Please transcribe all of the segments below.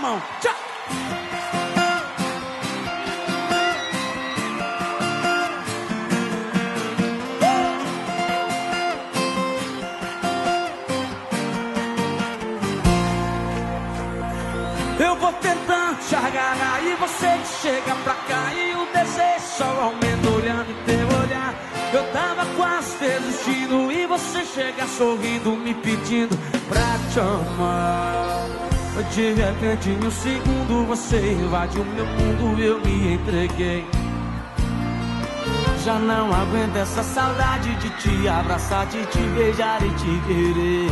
mão. Tchau. Eu vou tentando te agarrar e você chega pra cá e o desejo só aumenta olhando teu olhar. Eu tava quase desistindo e você chega sorrindo me pedindo pra te amar. De repente em um segundo você invadiu meu mundo, eu me entreguei. Já não aguento essa saudade de te abraçar, de te beijar e te querer.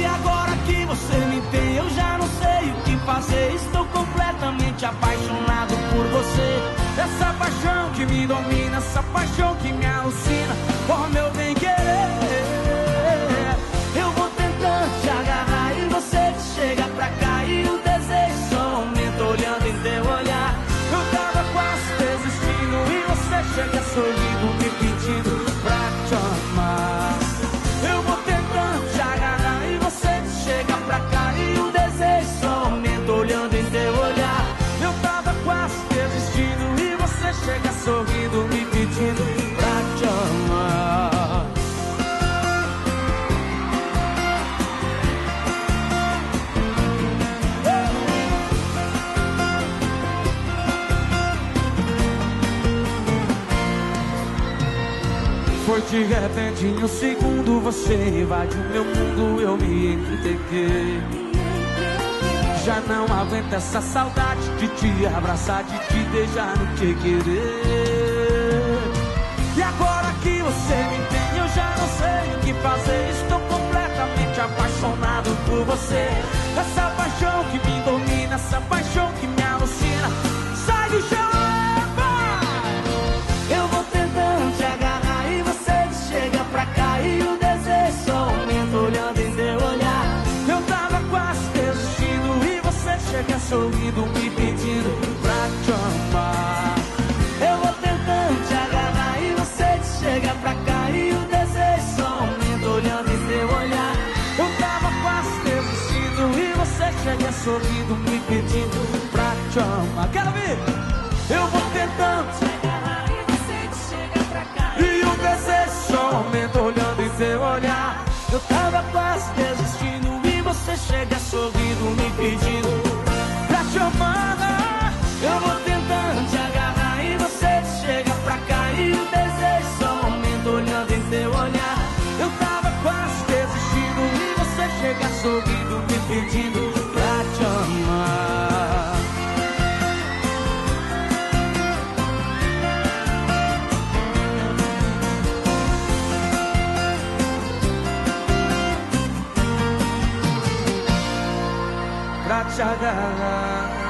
E agora que você me tem, eu já não sei o que fazer. Estou completamente apaixonado por você. Essa paixão que me domina, essa paixão que me alucina. Por meu Foi de repente em um segundo você invadiu meu mundo, eu me entreguei. Já não aguento essa saudade de te abraçar, de te beijar, no te querer. Você. Essa paixão que me domina, essa paixão que me alucina. Sai do chão, vai! Eu vou tentando te agarrar e você chega pra cá e o desejo só aumenta olhando em teu olhar. Eu tava quase desistindo e você chega sorrindo me pedindo pra te amar. Chega sorrindo me pedindo pra te amar. Quero ver? Eu vou tentando e você chega pra cá e o desejo só aumenta olhando em teu olhar. Eu tava quase desistindo e você chega sorrindo me pedindo pra te amar. Eu vou tentando te agarrar e você chega pra cá e o desejo só aumenta olhando em teu olhar. Eu tava quase desistindo e você chega sorrindo Pra te agarrar